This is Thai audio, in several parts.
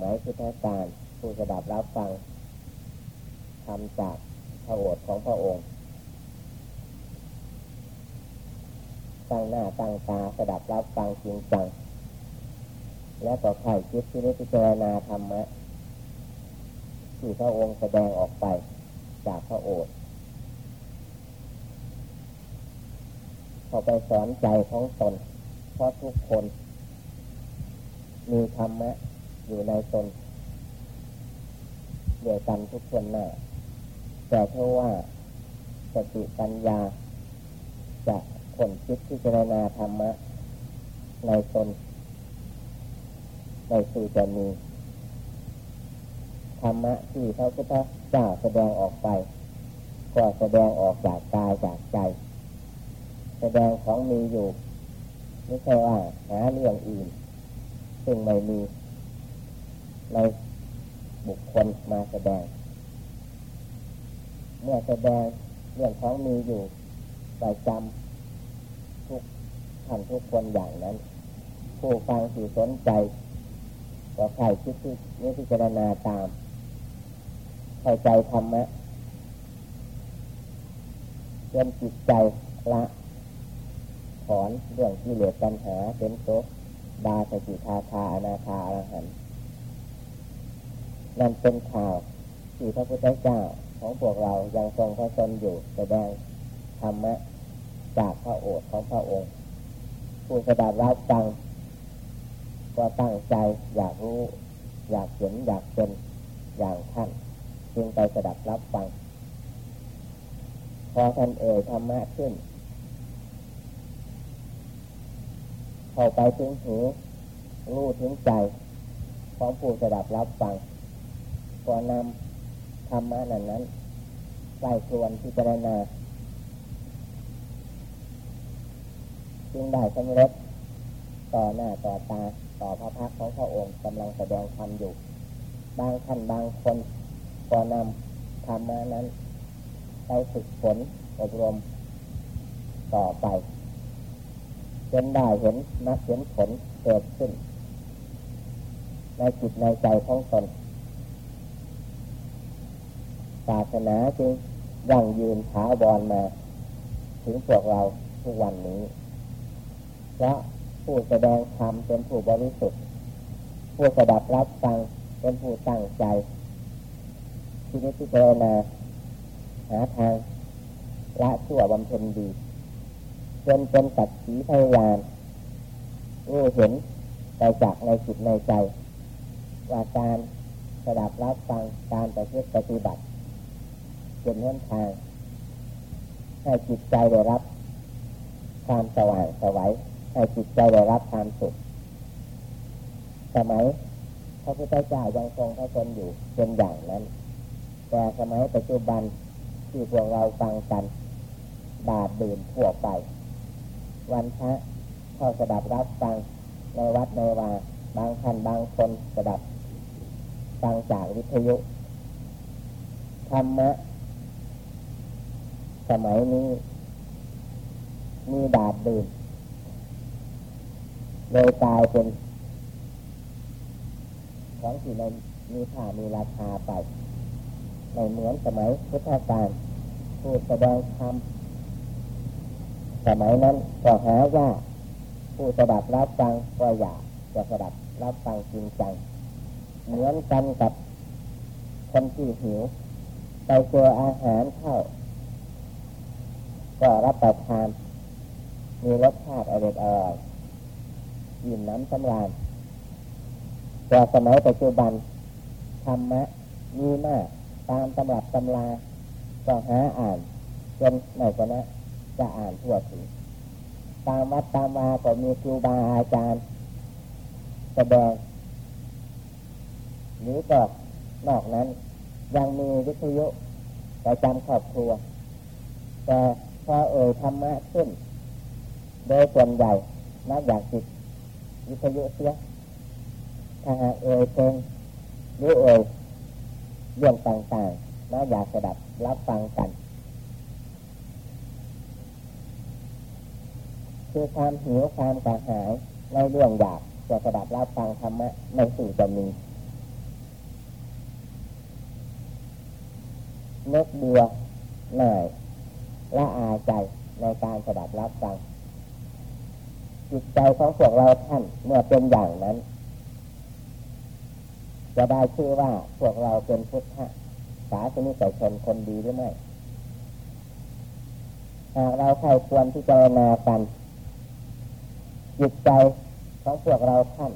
มัยพุทธกาลผู้สดับรับฟังทำจากพระโอษฐ์ของพระองค์ ตั้งหน้าตั้งตาสดับรับฟังจริงจัง และก็ใครคิดที่นิพพานาธรรมะที่พระองค์แสดงออกไปจากพระโอษฐ์เขาไปสอนใจของตนเพราะทุกคน มีธรรมะ อยู่ในตนเดียวกันทุกคนหน้าแต่เพราะว่าสติปัญญา จะคนคิดที่เจรณาธรรมะ ในตนในสื่จะมีธรรมะที่พระพุทธเจ้าแสดงออกไป ก็แสดงออกจากกายจากใจ แสดงของมีอยู่ ไม่ใช่ว่าหาเรื่องอื่น ซึ่งไม่มี ในบุคคลมาแสดง เมื่อแสดงเรื่องของมีอยู่ประจำทุกท่านทุกคนอย่างนั้น ผู้ฟังที่สนใจก็ใครคิดที่นี้พิจารณาตาม เข้าใจธรรมะเริ่มจิตใจละถอนเรื่องที่เหลือปัญหาเป็นโตดาสกิทาคาอนาคาอรหันต์ นั่นเป็นข่าวที่พระพุทธเจ้าของพวกเรายังทรงพระชนอยู่แสดงธรรมะจากพระโอษฐ์ของพระองค์ ผู้สดับรับฟังก็ตั้งใจอยากรู้ อยากเห็นอยากเป็นอย่างท่าน จึงไปสดับรับฟัง พอท่านเอ่ยธรรมะขึ้น เข้าไปถึงหูรู้ถึงใจของผู้สดับรับฟัง ก็นำธรรมะนั้นนั้นใส่ควรพิจารณาจึงได้สำเร็จต่อหน้าต่อตาต่อพระพักของพระองค์กำลังแสดงธรรมอยู่ บางท่านบางคนก็นำธรรมะนั้นไปฝึกฝนอบรมต่อไปจนได้เห็นนักเห็นผลเกิดขึ้น ในจิตในใจของตน สนาจึงยั่งยืนถาวรมา ถึงพวกเราทุกวันนี้เพราะผู้แสดงธรรมเป็นผู้บริสุทธิ์ผู้สดับรับฟังเป็นผู้ตั้งใจที่นี้ที่จรณาหาทางละชั่วบำเพ็ญดีจนเป็นตัดสีพยานรู้เห็นไปจากในจิตในใจ ว่าการสดับรับฟังการปฏิปฏิบัติ เป็นหนทางให้จิตใจได้รับความสว่างสวัยให้จิตใจได้รับความสุขสมัยพระพุทธเจ้ายังทรงพระชนอยู่เป็นอย่างนั้น แต่สมัยปัจจุบันที่พวกเราฟังกัน บาดดื่นทั่วไป วันพระเข้าสดับรับฟังในวัดในวาบางท่านบางคนสดับฟังจากวิทยุธรรมะ สมัยนี้ มีดาดดื่นเลยกลายเป็นของที่ในมีค่ามีราคาไปในเหมือนสมัยพุทธกาลผู้แสดงธรรมสมัยนั้นก็หาว่าผู้สดับรับฟังก็อยากจะสดับรับฟังจริงจังเหมือนกันกับคนที่หิวไปเจออาหารเข้า ก็รับประทานมีรสชาติอร่อยอร่อยยิ้มน้ำสำราญแต่สมัยปัจจุบันธรรมะมีมากตามตำรับตำราก็หาอ่านจนไหนก็นะจะอ่านทั่วถึงตามวัดตามวาก็มีครูบาอาจารย์แสดงหรือก็นอกนั้น ยังมีวิทยุประจำครอบครัวแต่ พอเอ่ยธรรมะขึ้น โดยส่วนใหญ่นักอยากจิตวิทยุเสียถ้าเอ่ยเพลงหรือเอ่ยเรื่องต่างๆนักอยากจะดับรับฟังกันคือความหิวความกระหายในเรื่องอยากจะสดับรับฟังธรรมะในสู่จะมีนกเบื่อหน่าย ละอาใจในการสดับรับฟังจิตใจของพวกเราท่านเมื่อเป็นอย่างนั้น จะได้ชื่อว่าพวกเราเป็นพุทธศาสนิกชนคนดีหรือไม่หากเราใครควรที่จะนากัน จิตใจของพวกเราท่าน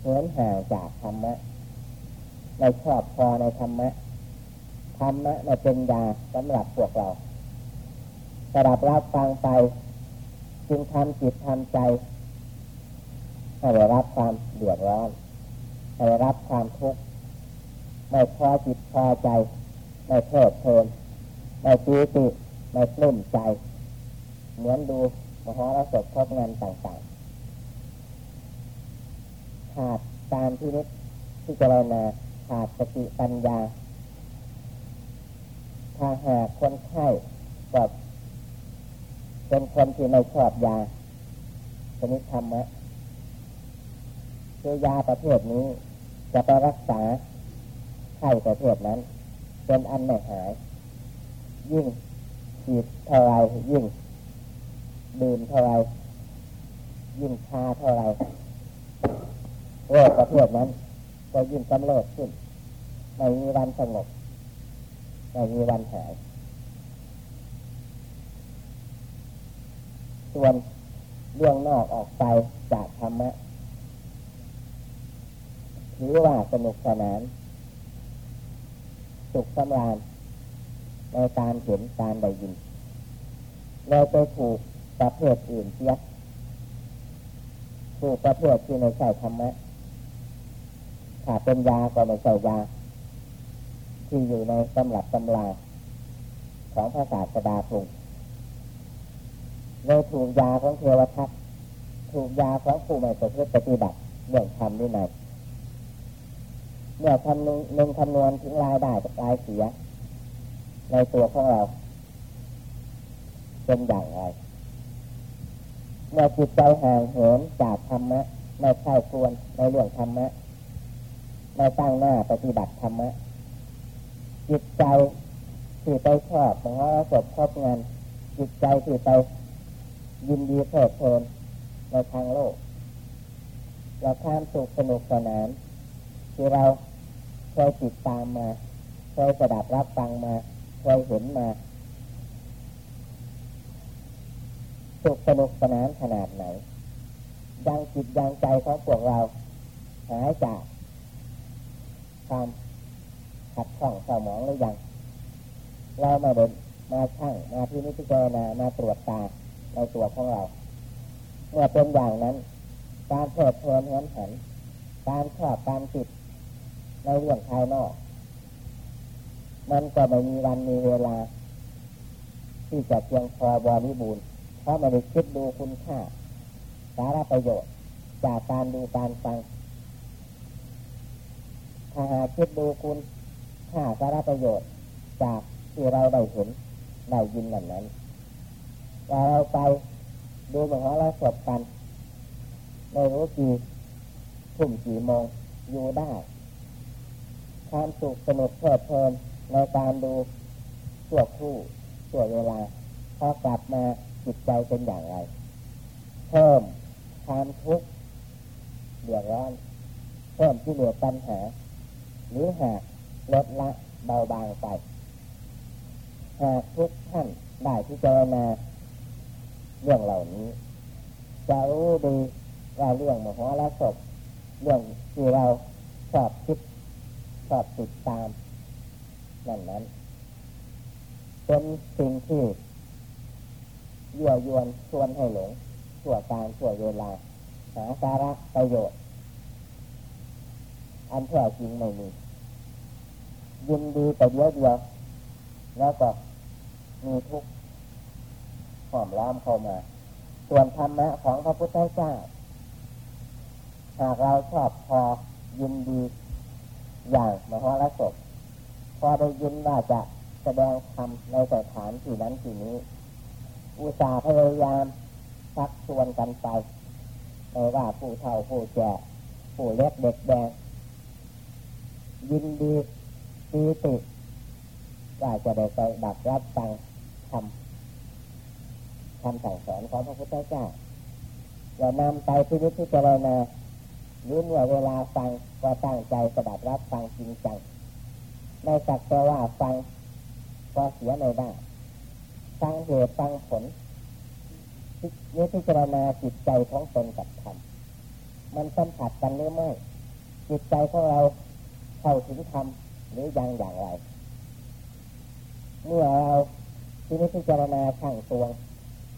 เหินห่างจากธรรมะในชอบพอในธรรมะ ธรรมะในเป็นยาสำหรับพวกเราสดับรับฟังไป จึงทำจิตทำใจให้ได้รับความเดือดร้อนให้ได้รับความทุกข์ไม่พอจิตพอใจ ไม่เพลิดเพลินไม่ตีติไม่ปลื้มใจ เหมือนดูมหรสพครบงานต่างๆขาดการที่นิที่เจรณาขาดสติปัญญา ถ้าหากคนไข้แบบเป็นคนที่ไม่ชอบยาชนิดธรรมะคือยาประเภทนี้ จะไปรักษาไข้ประเภทนั้น เป็นอันไม่หาย ยิ่งฉีดเท่าไรยิ่งดื่มเท่าไรยิ่งชาเท่าไรโรคประเภทนั้น ก็ยิ่งกำเริบขึ้นไม่มีวันสงบ ไม่มีวันหาย ส่วนเรื่องนอกออกไปจากธรรมะถือว่าสนุกสนาน สุขสำราญในการเห็นการได้ยินเราไปถูกประเภทอื่นเสียถูกประเภทที่ไม่ใช่ธรรมะถ้าเป็นยาก็ไม่ใช่ยา ที่อยู่ในตำรับตำราของภาษาสดาพุงเลยถูกยาของเทวทัตถูกยาของผู้ไม่ประพฤติปฏิบัติเรื่องทำนี่ไหนเมื่อคำนึงนึงคำนวณถึงรายได้กับรายเสีย ในตัวของเรา เป็นอย่างไรเมื่อจิตใจห่างเหินจากธรรมะไม่ใช่ควรในเรื่องธรรมะไม่ตั้งหน้าปฏิบัติธรรมะ จิตใจที่ไปชอบของเราสบครอบงานจิตใจที่ไปยินดีเพลิดเพลินในทางโลกและความสุขสนุกสนานที่เราเคยติดตามมาเคยสดับรับฟังมาเคยเห็นมาสุขสนุกสนานขนาดไหนยังจิตยังใจของพวกเราหายจากความ ขัดข้องสมองหรือยังเรามาเดินมาช่างมาที่นิพพานามาตรวจตาในตัวของเรา เมื่อเป็นอย่างนั้น การเพลิดเพลินเหินหันการชอบการติดในเรื่องภายนอก มันก็ไม่มีวันมีเวลา ที่จะเพียงพอบริบูรณ์เพราะไม่ได้คิดดูคุณค่า สาระประโยชน์ จากการดูการฟังถ้าหาคิดดูคุณ ค่าสาระประโยชน์จากที่เราได้เห็นได้ยินแบบนั้นเราไปดูเหมือนว่าเราสดกันไม่รู้กี่ทุ่มกี่โมงอยู่ได้ความสุขสนุกเพลิดเพลินในการดูตัวคู่ตัวเวลาพอกลับมาจิตใจเป็นอย่างไร เพิ่มความทุกข์เดือดร้อน เพิ่มที่เหลือปัญหา หรือหาก ลดละเบาบางไปหากทุกท่านได้ที่เจรณาเรื่องเหล่านี้ จะรู้ดีว่าเรื่องมโหรสพเรื่องที่เราชอบคิดชอบติดตามนั่นนั้นเป็นสิ่งที่ยั่วยวนชวนให้หลงชั่วการชั่วเวลาหาสาระประโยชน์ อันแท้จริงไม่มี ยินดีแต่เดียวเดียวแล้วก็มีทุกข์หอมล้อมเข้ามา ส่วนธรรมะของพระพุทธเจ้าหากเราชอบพอยินดีอย่างมหรสพพอได้ยินว่าจะแสดงธรรมในสถานที่นั้นที่นี้ อุตส่าห์พยายามชักชวนกันไปไม่ว่าผู้เฒ่าผู้แก่ผู้เล็กเด็กแดงยินดี ตีติว่าจะได้ไปดับรับฟังทำคำสั่งสอนของพระพุทธเจ้าอย่านำไปพิจิตพิจารณาหรือเมื่อเวลาฟังก็ตั้งใจสดับรับฟังจริงจังไม่สักแต่ว่าฟังก็เสียในได้ฟังเหตุฟังผลนี่พิจารณาจิตใจของตนกับธรรมมันสัมผัสกันหรือไม่จิตใจของเราเข้าถึงธรรม หรือยังอย่างไร เมื่อเราที่นี้พิจารณาข้างตัว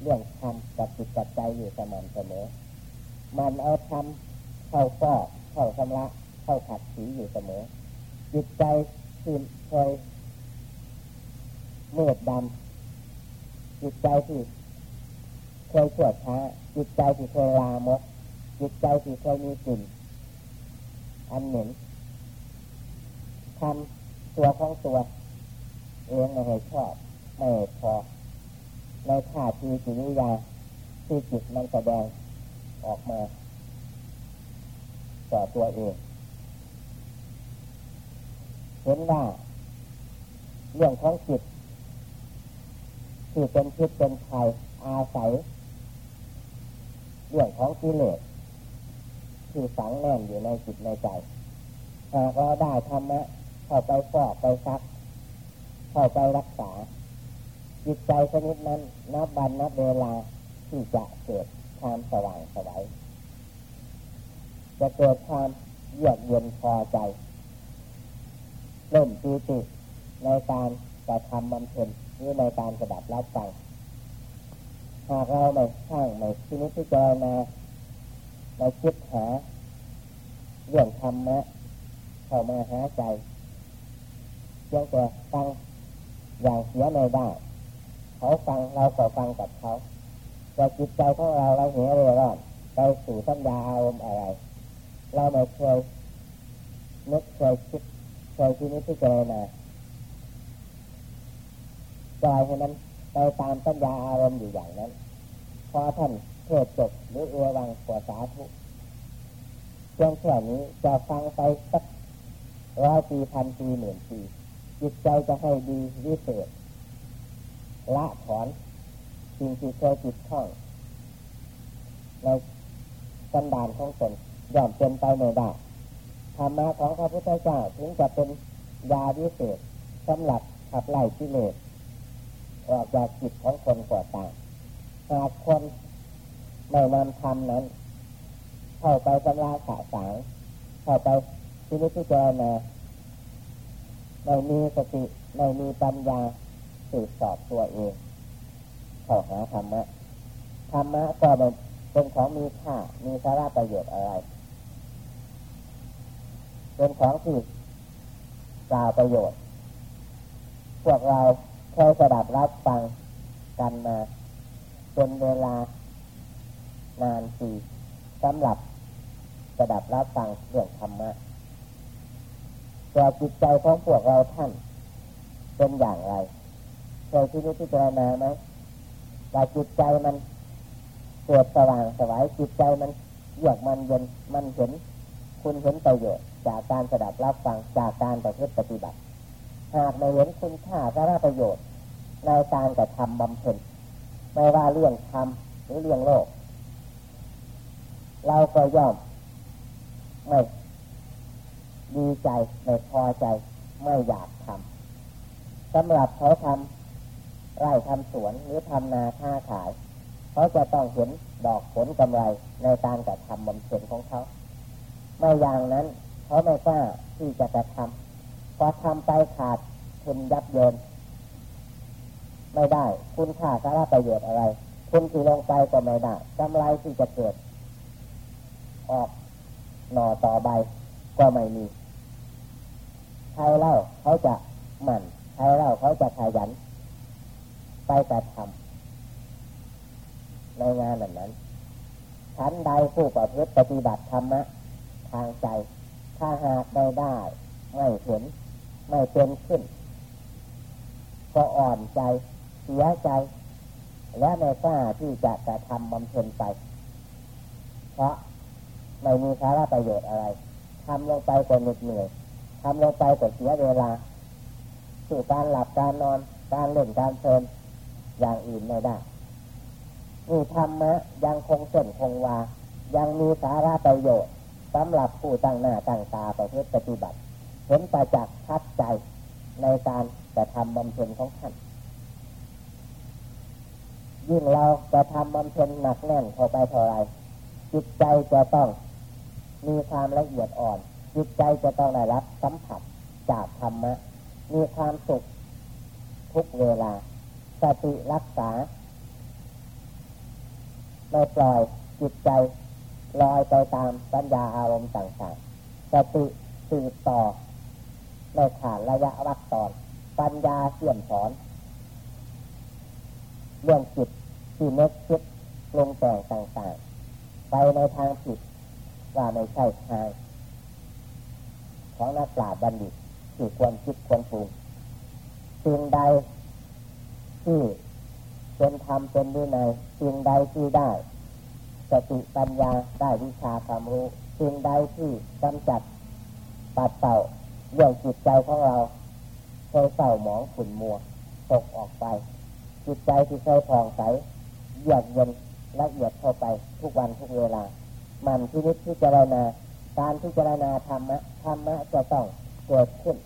เรื่องธรรมกับจิตกับใจอยู่สม่ำเสมอ มันเอาธรรมเข้าฟอกเข้าชำระเข้าขัดสีอยู่เสมอ จิตใจที่เคยมืดดำจิตใจที่เคยปวดช้าจิตใจที่เคยลามกจิตใจที่เคยมีกลิ่นอันเหม็น ทำตัวของตัวเองไม่ให้ชอบไม่พอในท่าทีจิตวิญาที่จิตมันแสดงออกมาต่อตัวเองเห็นว่าเรื่องของจิตที่เป็นพิษเป็นภัยอาศัยเรื่องของกิเลสที่ฝังแน่นอยู่ในจิตในใจหากเราได้ธรรมะ เข้าไปฟอกไปซัก เข้าไปรักษา จิตใจชนิดนั้นนับวันนับเวลาที่จะเกิดความสว่างสวัยจะเกิดความเยือกเย็นพอใจเริ่มปีติในการกระทำบำเพ็ญหรือในการกระดับรับฟังหากเราไม่ช่างไม่ที่นี้ที่เจอมาเราคิดหาเรื่องธรรมะเข้ามาหาใจ พียงแต่ฟังอย่างเสียไม่ได้เขาฟังเราก็ฟังกับเขาแต่จิตใจของเราเราเหี่ยเร่ร่อนไปสู่สัญญาอารมณ์อะไร เราไม่เคยนึกเคยคิดเคยที่นี้ที่เจอมาปล่อยให้มันไปตามสัญญาอารมณ์อยู่อย่างนั้น พอท่านเทศจบหรือเอวังกว่าสาธุเพียงแค่นี้จะฟังไปสักร้อยปีพันปีหมื่นปี จิตใจจะให้ดีวิเศษละถอนสิ่งที่เคยจิตข้องในสันดานของตนย่อมเป็นไปไม่ได้ธรรมะของพระพุทธเจ้าถึงจะเป็นยาวิเศษสำหรับขับไล่กิเลสออกจากจิตของคนก่อต่างหากคนไม่นำธรรมนั้น เข้าไปตำราสาสางเข้าไปที่นิพพานมา ไม่มีสติไม่มีปัญญาสืบสอบตัวเองเข้าหาธรรมะธรรมะก็เป็นของมีค่ามีสาระประโยชน์อะไรเป็นของที่กล่าวประโยชน์ พวกเราเคยสดับรับฟังกันมาเป็นเวลานานปีสำหรับสดับรับฟังเรื่องธรรมะ แต่จิตใจของพวกเราท่านเป็นอย่างไรเคยคิดพิจารณาไหมว่าจิตใจมันเกิดสว่างสวายจิตใจมันเยือกมันเย็นมันเห็นคุณเห็นประโยชน์จากการสดับรับฟังจากการประพฤติปฏิบัติ หากไม่เห็นคุณค่าสาระประโยชน์ในการกระทำบำเพ็ญไม่ว่าเรื่องธรรมหรือเรื่องโลก เราก็ย่อมไม่ ดีใจไม่พอใจไม่อยากทำสำหรับเขาทำไร่ทำสวนหรือทำนาค้าขาย เขาจะต้องเห็นดอกผลกำไรในการกระทำบำเพ็ญของเขาไม่อย่างนั้น เขาไม่กล้าที่จะกระทำพอทำไปขาดทุนยับเยินไม่ได้ คุณค่าสาระประโยชน์อะไร คุณที่ลงไปก็ไม่ได้กำไรที่จะเกิด ออกหน่อต่อใบก็ไม่มี ใครเล่าเขาจะหมั่นใครเล่าเขาจะขยัน ไปกระทำในงานแบบนั้นชั้นใดผู้ประพฤติปฏิบัติธรรมะทางใจ ถ้าหากไม่ได้ ไม่เห็น ไม่เป็นขึ้น ก็อ่อนใจ เสียใจ และไม่กล้าที่จะกระทำบำเพ็ญไป เพราะไม่มีสาระประโยชน์อะไรทำลงไปก็เหน็ดเหนื่อย ทำลงไปก็เสียเวลาสู่การหลับการนอน การเล่นการเพลินอย่างอื่นไม่ได้นี่ธรรมะยังคงเส้นคงวา ยังมีสาระประโยชน์สำหรับผู้ตั้งหน้าตั้งตาประพฤติปฏิบัติ เห็นประจักษ์ชัดใจในการกระทำบำเพ็ญของท่านยิ่งเราจะทำบำเพ็ญหนักแน่นเข้าไปเท่าไรจิตใจจะต้องมีความละเอียดอ่อน จิตใจจะต้องได้รับสัมผัสจากธรรมะ มีความสุขทุกเวลา สติรักษาไม่ปล่อยจิตใจลอยไปตามปัญญาอารมณ์ต่างๆ สติสืบต่อในขาดระยะวักตอน ปัญญาเสี่ยมสอน เรื่องจิตที่นึกคิดลงแต่งต่างๆ ไปในทางผิดว่าไม่ใช่ทาง ของนักปราชญ์บัณฑิตที่ควรคิดควรปรุงสิ่งใดที่เป็นธรรมเป็นวินัยสิ่งใดที่ได้สติปัญญาได้วิชาความรู้สิ่งใดที่กำจัดปัดเต่าเรื่องจิตใจของเราเคยเศร้าหมองขุ่นมัวตกออกไป จิตใจที่เคยผ่องใสเยือกเย็นละเอียดเข้าไปทุกวันทุกเวลา มันที่นิพพิจารณา การพิจารณาธรรมะธรรมะจะต้องเกิดขึ้น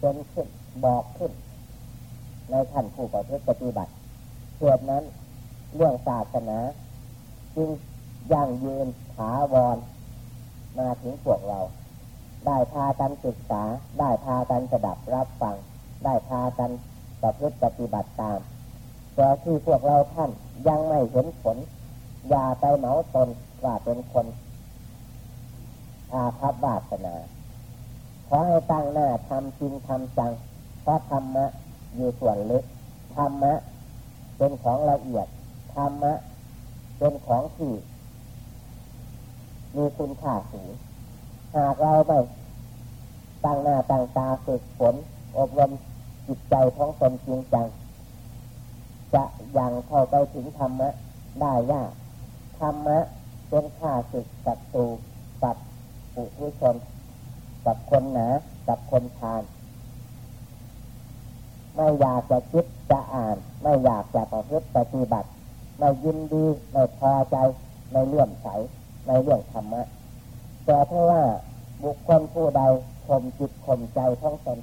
เป็นขึ้นบอกขึ้น ในขั้นผู้ปฏิบัติเกิดนั้นเรื่องศาสนาจึงยั่งยืนถาวรมาถึงพวกเรา ได้พากันศึกษา ได้พากันสดับรับฟัง ได้พากันประพฤติปฏิบัติตามแต่ที่พวกเราท่านยังไม่เห็นผล อย่าไปเหมาตนว่าเป็นคน อาภัพวาสนาขอให้ตั้งหน้าทำจริงทำจังเพราะธรรมะอยู่ส่วนลึกธรรมะเป็นของละเอียดธรรมะเป็นของที่มีคุณค่าสูงหากเราไปตั้งหน้าตั้งตาฝึกฝนอบรมจิตใจของตนจริงจัง จะยังเข้าไปถึงธรรมะได้ยากธรรมะเป็นข้าศึกศัตรู ปุถุชนกับคนหนากับคนทาน ไม่อยากจะคิดจะอ่าน ไม่อยากจะประพฤติปฏิบัติ ไม่ยินดีไม่พอใจในเรื่องใสในเรื่องธรรมะแต่ถ้าว่าบุคคลผู้ใดข่มจิตข่มใจท้องตน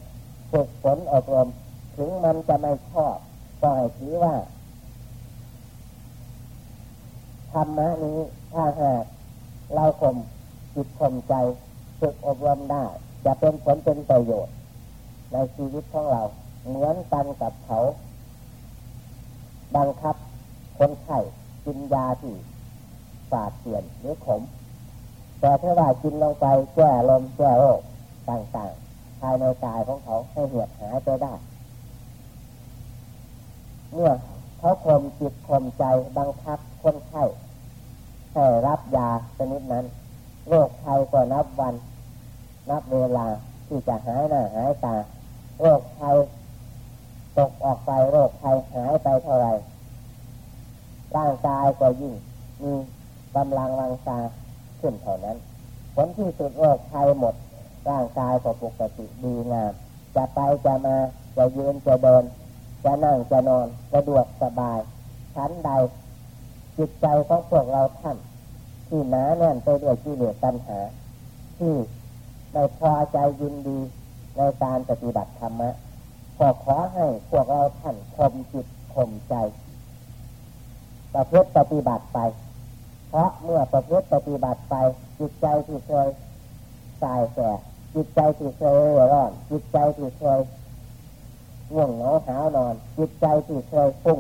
ฝึกฝนอบรมถึงมันจะไม่ชอบก็ให้ถือว่าธรรมะนี้ถ้าหากเราข่ม จิตข่มใจฝึกอบรมได้ จะเป็นผลเป็นประโยชน์ ในชีวิตของเรา เหมือนกันกับเขา บังคับคนไข้กินยาที่ฝาดเปลี่ยนหรือขม แต่ถ้าว่ากินลงไปแก้ลมแก้โรคต่างๆ ภายในกายของเขาให้เหือดหายไปได้เมื่อเขาข่มจิตข่มใจบังคับคนไข้ให้รับยาชนิดนั้น โรคภัยก็นับวัน นับเวลาที่จะหายหน้าหายตา โรคภัยตกออกไปโรคภัยหายไปเท่าไรร่างกายก็ยิ่งมีกำลังวังชาขึ้นเท่านั้น ผลที่สุดโรคภัยหมด ร่างกายก็ปกติดีงาม จะไปจะมาจะยืนจะเดิน จะนั่งจะนอนสะดวกสบายชั้นใดจิตใจของพวกเราท่าน ที่หนาแน่นไปด้วยที่เหลือตัณหา ที่ไม่พอใจยินดีในการปฏิบัติธรรมะขอขอให้พวกเราท่านข่มจิตข่มใจ ประพฤติปฏิบัติไป เพราะเมื่อประพฤติปฏิบัติไป จิตใจที่เคยตายแสจิตใจที่เคยร้อน จิตใจที่เคยง่วงเหงาหานอน จิตใจที่เคยฟุ้ง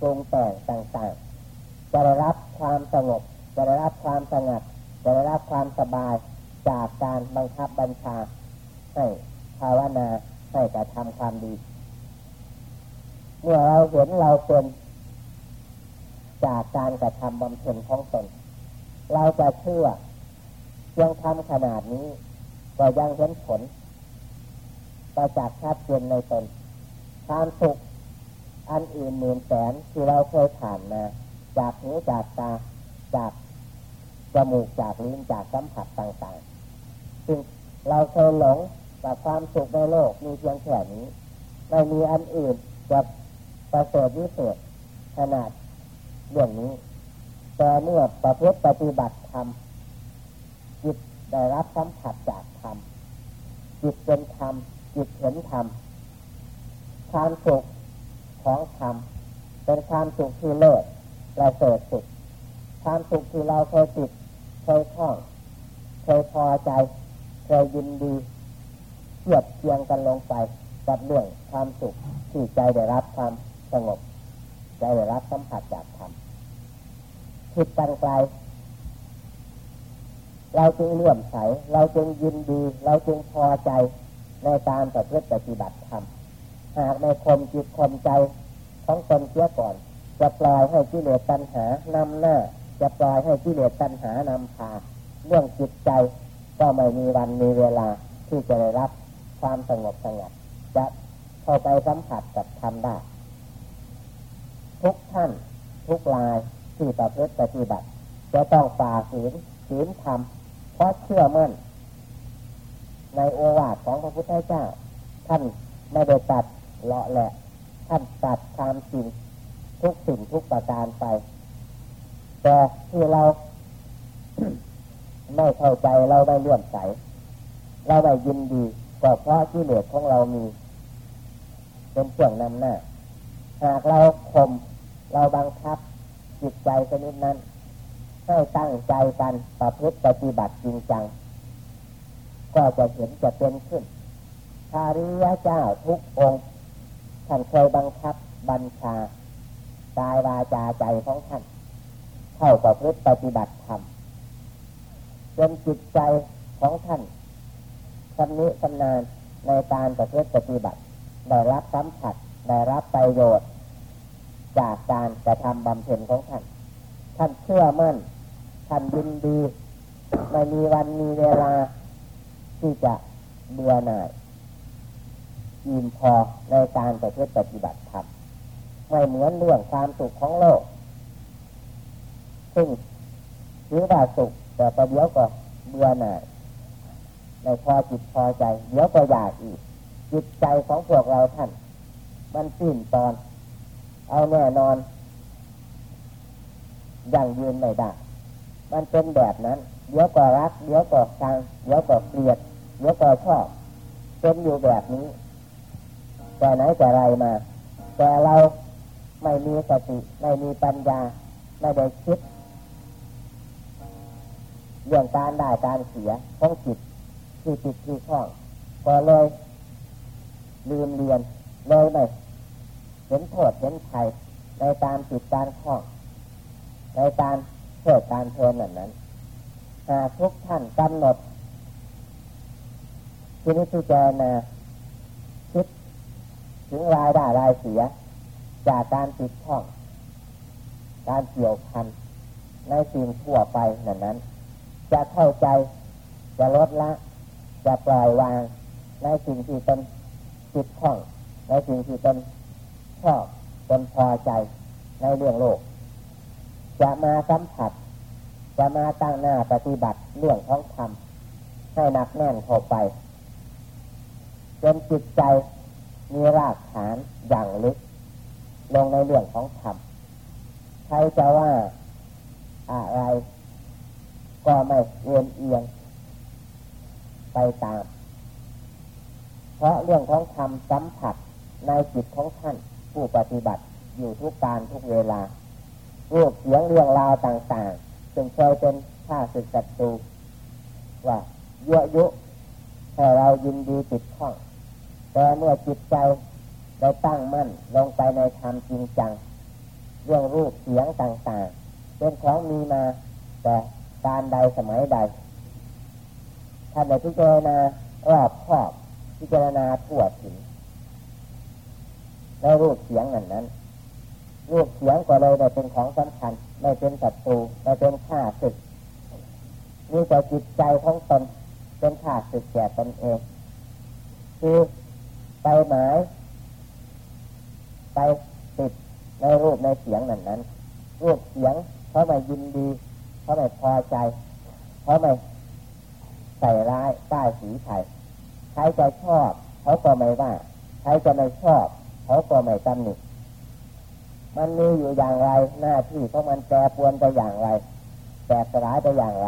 ปรุงแต่งต่างๆจะได้รับความสงบ จะได้รับความสงัดจะได้รับความสบายจากการบังคับบัญชาให้ภาวนาให้กระทำความดี เมื่อเราเห็นเราเป็นจากการกระทำบำเพ็ญของตน เราจะเชื่อเพียงทำขนาดนี้ ก็ยังเห็นผลประจักษ์ชัดเจนในตน ความสุขอันอื่นหมื่นแสนที่เราเคยผ่านมา จากหูจากตาจาก มูกจากลิ้นจากสัมผัสต่างๆ ซึ่งเราเคยหลงกับความสุขในโลกมีเพียงแค่นี้ ไม่มีอันอื่นจะประเสริฐวิเศษขนาดเรื่องนี้ แต่เมื่อประพฤติปฏิบัติธรรมจิตได้รับสัมผัสจากธรรมจิตเป็นธรรมจิตเห็นธรรมความสุขของธรรมเป็นความสุขที่เลิศและเสดสุขความสุขที่เราเคยติด เคยท่องเคยพอใจเคยยินดีเทียบเทียงกันลงไปกับเรื่องความสุขที่ใจได้รับความสงบใจได้รับสัมผัสจากธรรมคิดกันไกลเราจึงเลื่อมใส เราจึงยินดี เราจึงพอใจในการปฏิบัติธรรม หากในคมจิตคมใจของตนเสียก่อน จะปล่อยให้กิเลสตัณหานำหน้า จะปล่อยให้กิเลสตัณหานำพาเรื่องจิตใจก็ไม่มีวันมีเวลาที่จะได้รับความสงบสงัดจะเข้าไปสัมผัสกับธรรมได้ ทุกท่านทุกลายที่ประพฤติปฏิบัติ จะต้องฝ่าฝืนฝืนธรรมเพราะเชื่อมั่น ในโอวาทของพระพุทธเจ้า ท่านไม่ได้ตัดเลาะแหละ ท่านตัดความจริงทุกสิ่งทุกประการไป แต่ที่เราไม่เข้าใจเราไม่เลื่อมใส เราไม่ยินดีก็เพราะที่เหลือของเรามีเป็นเสื่องนำหน้า หากเราข่มเราบังคับ จิตใจชนิดนั้นให้ตั้งใจกันประพฤติปฏิบัติจริงจัง ก็จะเห็นจะเป็นขึ้นพาริยะเจ้าทุกองค์ท่านเคยบังคับบัญชากายวาจาใจของท่าน เข้าประพฤติปฏิบัติธรรมจนจิตใจของท่านชำนิชำนาญในการประพฤติปฏิบัติได้รับสัมผัสได้รับประโยชน์ จากการกระทำบำเพ็ญของท่าน ท่านเชื่อมั่น ท่านยินดีไม่มีวันมีเวลา ที่จะเบื่อหน่ายอิ่มพอในการประพฤติปฏิบัติธรรมไม่เหมือนเรื่องความสุขของโลก ซึ่งถือว่าสุข แต่ประเดี๋ยวก็เบื่อหน่ายในพอจิตพอใจ เดี๋ยวก็อยากอีก จิตใจของพวกเราท่าน มันสิ้นตอน เอาแน่นอน อย่างยืนไม่ได้ มันเป็นแบบนั้น เดี๋ยวก็รัก เดี๋ยวก็ชัง เดี๋ยวก็เกลียด เดี๋ยวก็ชอบ เป็นอยู่แบบนี้ แต่ไหนแต่ไรมา แต่เราไม่มีสติ ไม่มีปัญญา ไม่ได้คิด เรื่องการได้การเสียของจิตที่จิตที่ข้องก็เลยลืมเรียนเลยไม่เห็นโทษเห็นภัยในการจิตการข้องในการเพื่อการเพลินนั้นนั้นหากทุกท่านกำหนดที่นี้ที่เจนาคิดถึงรายได้รายเสีย จากการติดข้อง การเกี่ยวพันในสิ่งทั่วไปนั้นนั้น จะเข้าใจ จะลดละ จะปล่อยวางในสิ่งที่ตนติดข้องในสิ่งที่ตนชอบตนพอใจในเรื่องโลก จะมาสัมผัส จะมาตั้งหน้าปฏิบัติเรื่องของธรรมให้หนักแน่นเข้าไปจนจิตใจมีรากฐานอย่างลึก ลงในเรื่องของธรรมใครจะว่าอะไร ก็ไม่เอียงเอียงไปตาม เพราะเรื่องของธรรมสัมผัสในจิตของท่านผู้ปฏิบัติอยู่ทุกการทุกเวลารูปเสียงเรื่องราวต่างๆจึงเคยเป็นข้าศึกศัตรูว่าเยอะยุให้เรายินดีติดข้อง แต่เมื่อจิตใจได้ตั้งมั่นลงไปในธรรมจริงจัง เรื่องรูปเสียงต่างๆ เป็นของมีมา แต่ การใดสมัยใดท่านได้พิจารณารอบครอบพิจารณาทั่วถึงในรูปเสียงนั้นนั้น รูปเสียงก็เลยได้เป็นของสำคัญไม่เป็นศัตรูไม่เป็นข้าศึกมีแต่จิตใจของตนเป็นข้าศึกแก่ตนเอง คือไปหมายไปติดในรูปในเสียงนั้นนั้น รูปเสียงเขาไม่ยินดี เขาไม่พอใจเขาไม่ใส่ร้ายป้ายสีไทยใครจะชอบเขาก็ไม่ว่าใครจะไม่ชอบเขาก็ไม่ตำหนิมันมีอยู่อย่างไรหน้าที่ของมันแปรปวนไปอย่างไรแตกสลายไปอย่างไร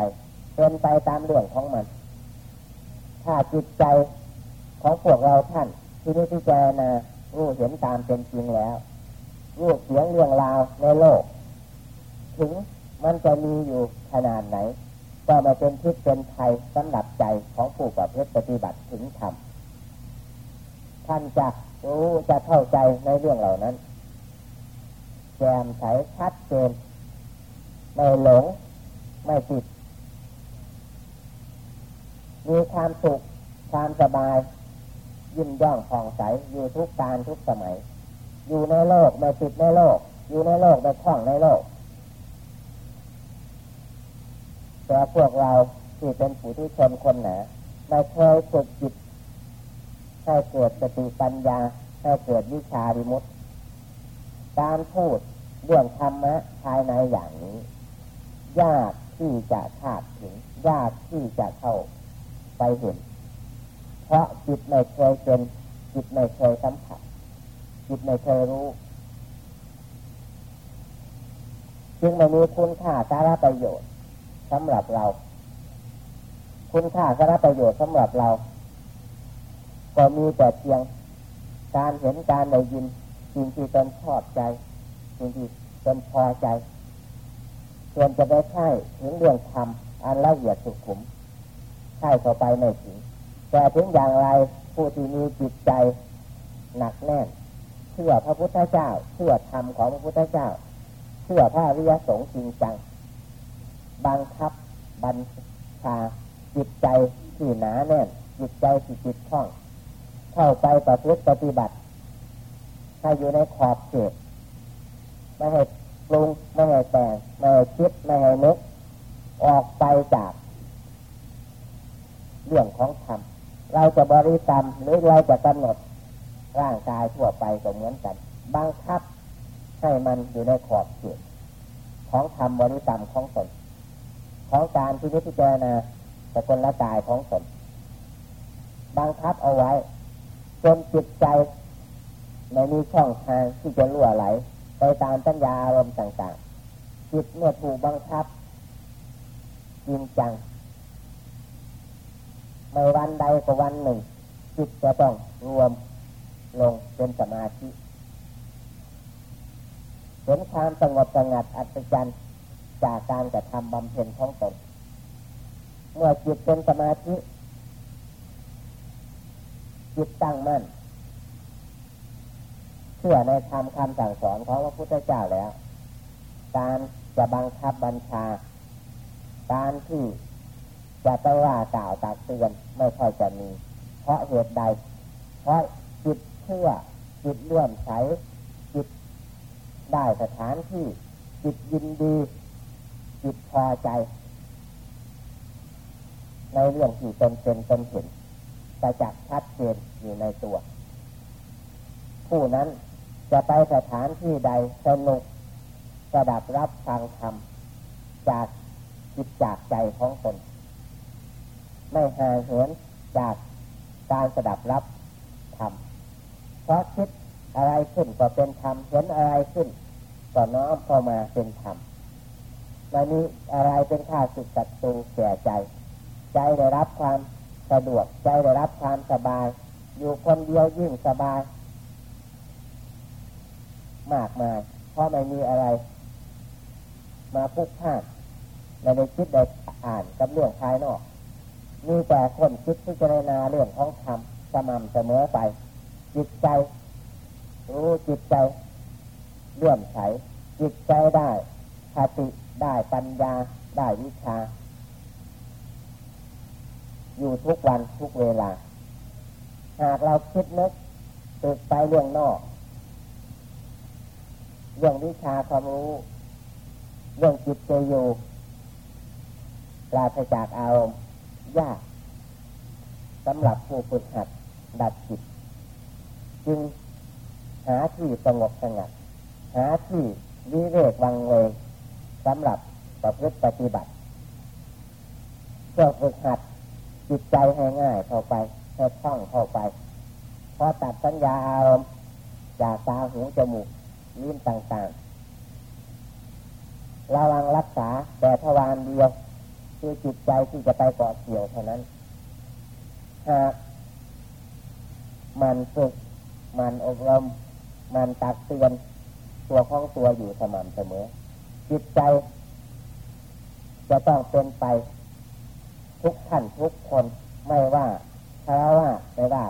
เป็นไปตามเรื่องของมัน ถ้าจิตใจของพวกเราท่านที่นี้ที่เจนะรู้เห็นตามเป็นจริงแล้ว รู้เสียงเรื่องราวในโลก ถึง มันจะมีอยู่ขนาดไหน ก็มาเป็นทิศเป็นไทยสำหรับใจของผู้ประพฤติปฏิบัติถึงธรรมท่านจะรู้จะเข้าใจในเรื่องเหล่านั้นแจ่มใสชัดเจนไม่หลง ไม่ติด มีความสุขความสบาย ยิ้มย่องผ่องใสอยู่ทุกการทุกสมัย อยู่ในโลกไม่ติดในโลก อยู่ในโลกไม่คล้องในโลก แต่พวกเราที่เป็นผู้ที่ชนคนหนาไม่เคยฝึกจิตให้เกิดสติปัญญาให้เกิดวิชาวิมุตติการพูดเรื่องธรรมะภายในอย่างนี้ ยากที่จะคาดถึง ยากที่จะเข้าไปเห็น เพราะจิตไม่เคยเป็นจิตไม่เคยสัมผัสจิตไม่เคยรู้ จึงไม่มีคุณค่าสาระประโยชน์ สำหรับเรา คุณค่าสาระประโยชน์สำหรับเรา ก็มีแต่เพียง การเห็นการได้ยินสิ่งที่ตนชอบใจสิ่งที่ตนพอใจ ส่วนจะได้ใช่ถึงเรื่องธรรมอันละเอียดสุขุมใช่เข้าไปไม่ถึงแต่ถึงอย่างไรผู้ที่มีจิตใจหนักแน่นเชื่อพระพุทธเจ้าเชื่อธรรมของพระพุทธเจ้าเชื่อพระริยสงฆ์จริงจัง บังคับ บัญชาจิตใจที่หนาแน่น จิตใจที่จิตคล่อง เข้าไปประพฤติปฏิบัติให้อยู่ในขอบเขตไม่ให้ปรุงไม่ให้แต่งไม่ให้คิดไม่ให้นึกออกไปจากเรื่องของธรรมเราจะบริกรรมหรือเราจะกำหนดร่างกายทั่วไปก็เหมือนกันบังคับให้มันอยู่ในขอบเขตของธรรมบริกรรมของตน ของการที่นิพพานาสกลละกายของตนบังคับเอาไว้จนจิตใจไม่มีช่องทางที่จะรั่วไหล ไปตามสัญญาอารมณ์ต่างๆ จิตเมื่อถูกบังคับจริงจังในวันใดก็วันหนึ่ง จิตจะต้องรวมลงเป็นสมาธิเห็นความสงบสงัดอัศจรรย์ จากการกระทำบำเพ็ญของตนเมื่อจิตเป็นสมาธิจิตตั้งมั่นเชื่อในธรรมคำสั่งสอนของพระพุทธเจ้าแล้ว การจะบังคับบัญชา การที่จะไปว่ากล่าวตักเตือนไม่ค่อยจะมี เพราะเหตุใด เพราะจิตเชื่อจิตเลื่อมใสจิตได้สถานที่จิตยินดี จิตพอใจ ในเรื่องที่ตนเป็นตนเห็นแต่จักชัดเจนอยู่ในตัว ผู้นั้นจะไปสถานที่ใดสนุกสดับรับฟังธรรมจากจิตจากใจของตนไม่ห่างเหินจากการสดับรับธรรมเพราะคิดอะไรขึ้นก็เป็นธรรมเห็นอะไรขึ้นก็น้อมเข้ามาเป็นธรรม ไม่มีอะไรเป็นข้าศึกศัตรูแก่ใจ ใจได้รับความสะดวก ใจได้รับความสบาย อยู่คนเดียวยิ่งสบาย มากมาย เพราะไม่มีอะไร มาพุกพาดในในคิดได้อ่านกับเรื่องภายนอก มีแต่คนคิดพิจารณาเรื่องของธรรมสม่ำเสมอไป จิตใจ รู้จิตใจเลื่อมใสจิตใจได้ สติได้ปัญญาได้วิชา อยู่ทุกวันทุกเวลา หากเราคิดนึกตึกไปเรื่องนอก เรื่องวิชาความรู้ เรื่องจิตใจอยู่ปราศจากอารมณ์ยากสำหรับผู้ฝึกหัดดัดจิต จึงหาที่สงบสงัด หาที่วิเวกวังเวง สำหรับประพฤติปฏิบัติเพื่อฝึกหัดจิตใจให้ง่ายเข้าไปให้คล่องเข้าไปพอตัดสัญญาอารมณ์จากตาหูจมูกลิ้นต่างๆ ระวังรักษาแต่ทวารเดียว คือจิตใจที่จะไปเกาะเกี่ยวเท่านั้นหากมันฝึกมันอบรม มันตักเตือนตัวของตัวอยู่สม่ำเสมอ จิตใจ จะต้องเป็นไป ทุกท่านทุกคนไม่ว่าคารวะไม่ว่า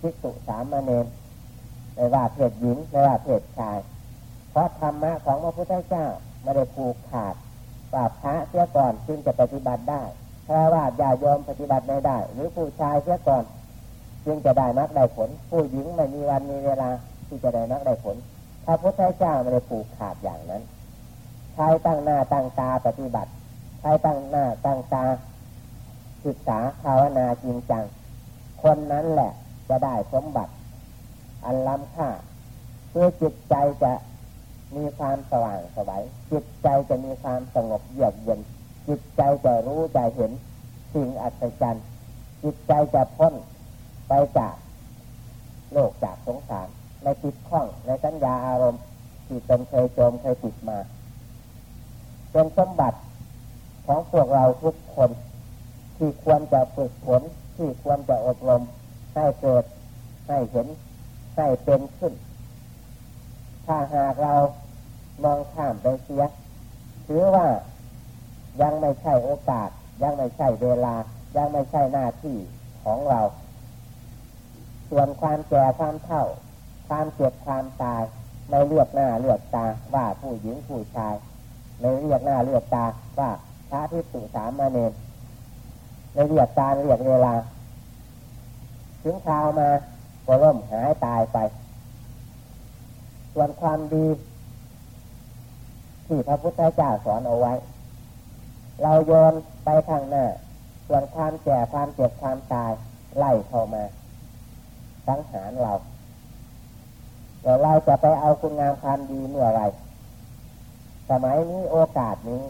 ภิกษุสามเณรไม่ว่าเพศหญิงไม่ว่าเพศชาย เพราะธรรมะของพระพุทธเจ้าไม่ได้ผูกขาดว่าพระเสียก่อนจึงจะปฏิบัติได้คารวะญาโยมปฏิบัติไม่ได้ หรือผู้ชายเสียก่อน จึงจะได้นักได้ผล ผู้หญิงไม่มีวันมีเวลาที่จะได้นักได้ผลพระพุทธเจ้าไม่ได้ผูกขาดอย่างนั้น รตั้งหน้าตั้งตาปฏิบัติใครตั้งหน้าตั้งตาศึกษาภาวนาจริงจัง คนนั้นแหละจะได้สมบัติ อันล้ำค่าคือจิตใจจะมีความสว่างสวัยจิตใจจะมีความสงบเยือกเย็น จิตใจจะรู้ใจเห็นสิ่งอัศจรรย์ จิตใจจะพ้นไปจากโลกจากสงสารในจิตข้องในสัญญาอารมณ์ที่ตนเคยโจมเคยติดมา เป็นสมบัติของพวกเราทุกคน ที่ควรจะฝึกฝนที่ควรจะอบรมให้เกิดให้เห็นให้เป็นขึ้น ถ้าหากเรามองข้ามไปเสียถือว่ายังไม่ใช่โอกาส ยังไม่ใช่เวลา ยังไม่ใช่หน้าที่ของเรา ส่วนความแก่ความเฒ่า ความเจ็บความตายไม่เลือกหน้าเลือกตาว่าผู้หญิงผู้ชาย ไม่เรียกหน้าเลือกตาว่าพระที่สุสามมาเนรในเรียกการเรียกเวลา ถึงคราวมาก็ร่มหายตายไป ส่วนความดีที่พระพุทธเจ้าสอนเอาไว้ เราโยนไปข้างหน้า ส่วนความแก่ความเจ็บความตายไล่เข้ามาสังหารเราเดี๋ยวเราจะไปเอาคุณงามความดีเมื่อไร สมัยนี้โอกาสนี้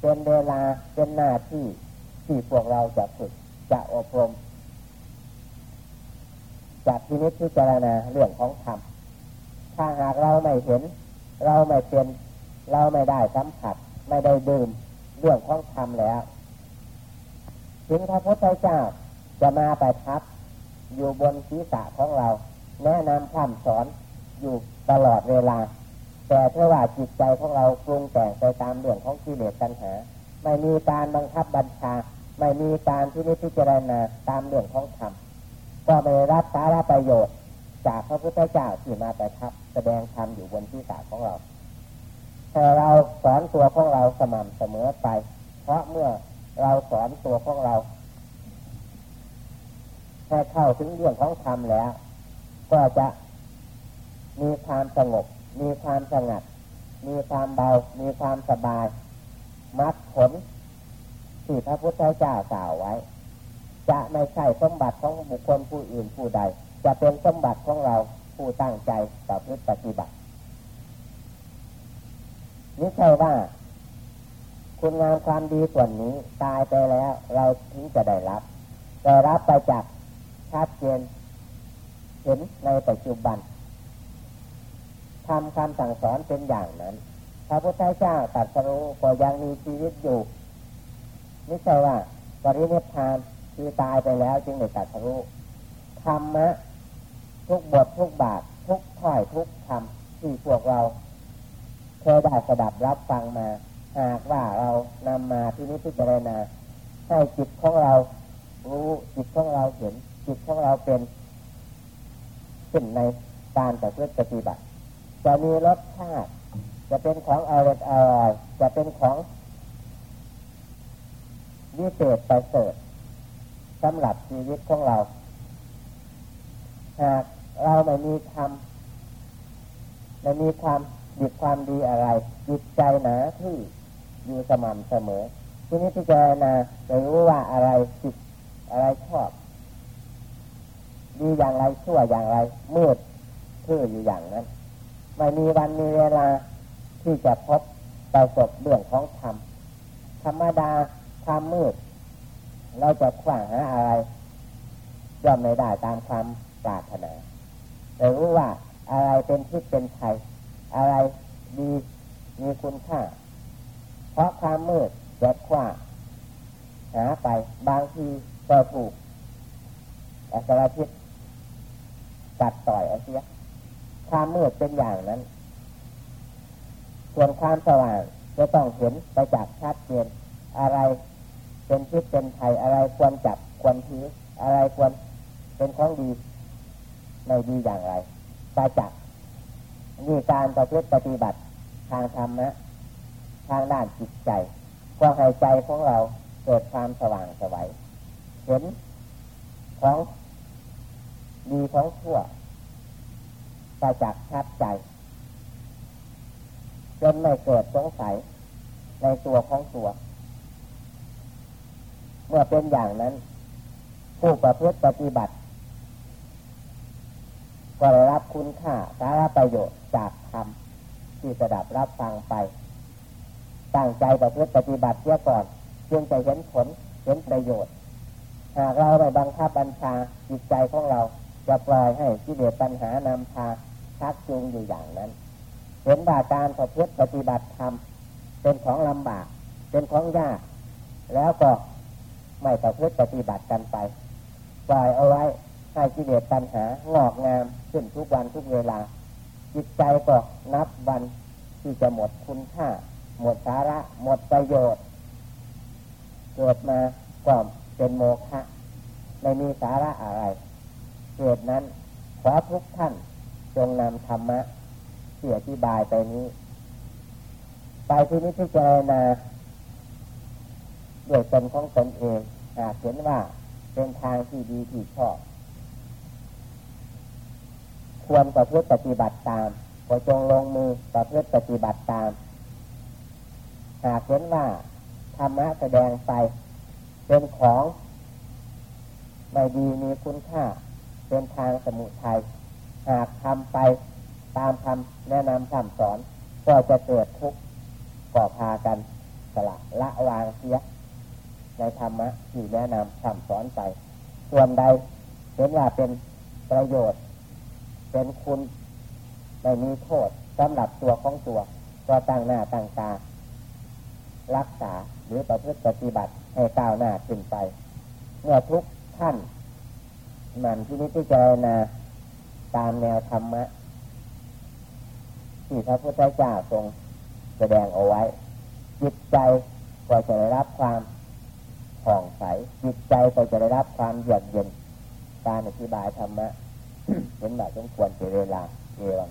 เป็นเวลาเป็นหน้าที่ที่พวกเราจะฝึกจะอบรมจากที่นิพพิจารณาเรื่องของธรรมถ้าหากเราไม่เห็น เราไม่เป็นเราไม่ได้สัมผัส ไม่ได้ดื่มเรื่องของธรรมแล้วถึงพระพุทธเจ้าจะมาไปทับ อยู่บนศีรษะของเรา แนะนำคำสอนอยู่ตลอดเวลา แต่เท่าว่าจิตใจของเราปรุงแต่งไปตามเรื่องของกิเลสตัณหา ไม่มีการบังคับบัญชา ไม่มีการที่นิพพิจารณาตามเรื่องของธรรมก็ไม่รับสาระประโยชน์ จากพระพุทธเจ้าที่มาแต่ทับแสดงธรรมอยู่บนที่ศาของเราแต่เราสอนตัวของเราสม่ำเสมอไป เพราะเมื่อเราสอนตัวของเราให้เข้าถึงเรื่องของธรรมแล้ว ก็จะมีความสงบ มีความสงัด มีความเบา มีความสบายมรรคผลที่พระพุทธเจ้ากล่าวไว้ จะไม่ใช่สมบัติของบุคคลผู้อื่นผู้ใด จะเป็นสมบัติของเราผู้ตั้งใจต่อพฤติปฏิบัตินี่ใช่ว่า คุณงามความดีส่วนนี้ตายไปแล้ว เราถึงจะได้รับได้รับไปจากชัดเจนเห็นในปัจจุบัน ทำคำสั่งสอนเป็นอย่างนั้น พระพุทธเจ้าตรัสรู้ก็ยังมีชีวิตอยู่ไม่ใช่ว่าปรินิพพานคือตายไปแล้วจึงได้ตรัสรู้ธรรมะทุกบททุกบาททุกถ้อยทุกคำที่พวกเราเคยได้สดับรับฟังมา หากว่าเรานำมาที่นี้พิจารณาให้จิตของเรารู้จิตของเราเห็นจิตของเราเป็นขึ้นในการแต่เพื่อปฏิบัติ จะมีรสชาติ จะเป็นของอร่อยอร่อยจะเป็นของวิเศษไปเสดสำหรับชีวิตของเรา หากเราไม่มีธรรมไม่มีความดีความดีอะไร จิตใจหนาที่อยู่สม่ำเสมอ ทีนี้ที่เจนาจะรู้ว่าอะไรผิดอะไรชอบ ดีอย่างไรชั่วอย่างไรมืดทื่ออยู่อย่างนั้น ไม่มีวันมีเวลาที่จะพบประสบเรื่องของธรรม ธรรมดาความมืด เราจะขวางหาอะไรย่อมไม่ได้ตามความปรารถนาแต่รู้ว่าอะไรเป็นพิษเป็นภัยอะไรดีมีคุณค่า เพราะความมืดแยกขว้าหาไปบางทีก็ถูกอสรพิษกัดต่อยเอาเสีย ความมืดเป็นอย่างนั้น ส่วนความสว่างจะต้องเห็นไปจากชัดเจนอะไรเป็นพิษเป็นภัยอะไรควรจับควรถืออะไรควรเป็นของดีไม่ดีอย่างไรไปจากมีการประพฤติปฏิบัติทางธรรมะทางด้านจิตใจ ก็ให้ใจของเราเกิดความสว่างสวัยเห็นของดีของชั่ว ไปจากชัดใจจนไม่เกิดสงสัยในตัวของตัว เมื่อเป็นอย่างนั้น ผู้ประพฤติปฏิบัติ ก็ได้รับคุณค่าสาระประโยชน์จากธรรมที่สดับรับฟังไปตั้งใจประพฤติปฏิบัติเสียก่อนจึงจะเห็นผลเห็นประโยชน์ หากเราไม่บังคับบัญชาจิตใจของเราจะปล่อยให้กิเลสปัญหานำพา ชักจูงอยู่อย่างนั้น เห็นว่าการประพฤติปฏิบัติธรรมเป็นของลำบาก เป็นของยาก แล้วก็ไม่ประพฤติปฏิบัติกันไปปล่อยเอาไว้ให้กิเลสปัญหางอกงามขึ้นทุกวันทุกเวลา จิตใจก็นับวันที่จะหมดคุณค่า หมดสาระ หมดประโยชน์เกิดมาก็เป็นโมฆะไม่มีสาระอะไรเกิดนั้นขอทุกท่าน จงนำธรรมะที่อธิบายไปนี้ ไปที่นี้ที่เจรณาด้วยตนของตนเองหากเห็นว่าเป็นทางที่ดีที่ชอบ ควรประพฤติปฏิบัติตามก็จงลงมือประพฤติปฏิบัติตาม หากเห็นว่าธรรมะแสดงไปเป็นของ ไม่ดีมีคุณค่า เป็นทางสมุทัย หากทำไปตามคำแนะนำคำสอน ก็จะเกิดทุกข์ก่อพากันสละละวางเสียในธรรมะที่แนะนำคำสอนไป ส่วนใดเห็นว่าเป็นประโยชน์ เป็นคุณไม่มีโทษสำหรับตัวของตัว ก็ตั้งหน้าตั้งตา รักษาหรือประพฤติปฏิบัติให้ก้าวหน้าขึ้นไป เมื่อทุกท่านมันที่นี้ที่เจรณา ตามแนวธรรมะ ที่พระพุทธเจ้าทรงแสดงเอาไว้ จิตใจก็จะได้รับความผ่องใส จิตใจก็จะได้รับความเยือกเย็นการอธิบายธรรมะเห็นแบบสมควรเสียเวลาเอวัง